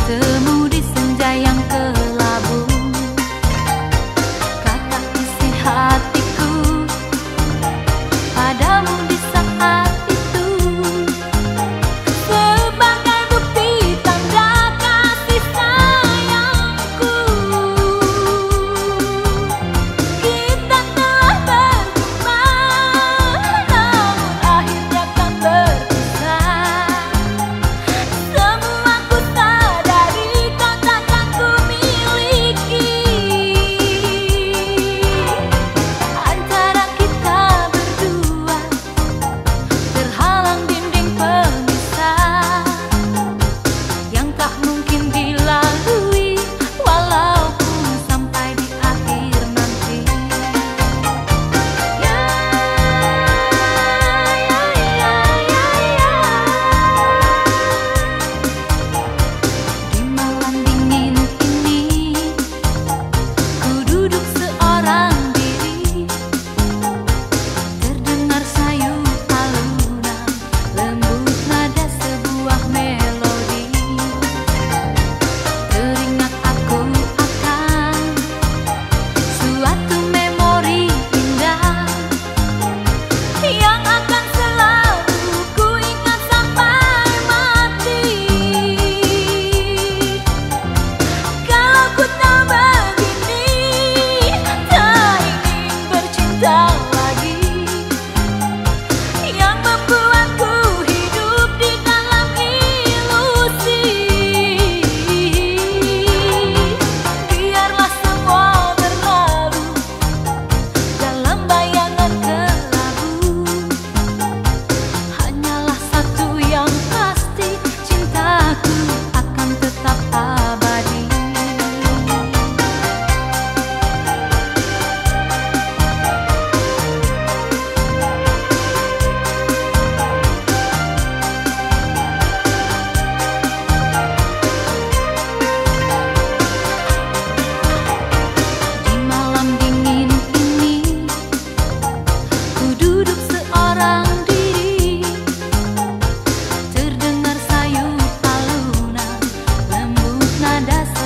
bertemu di senja yang ke das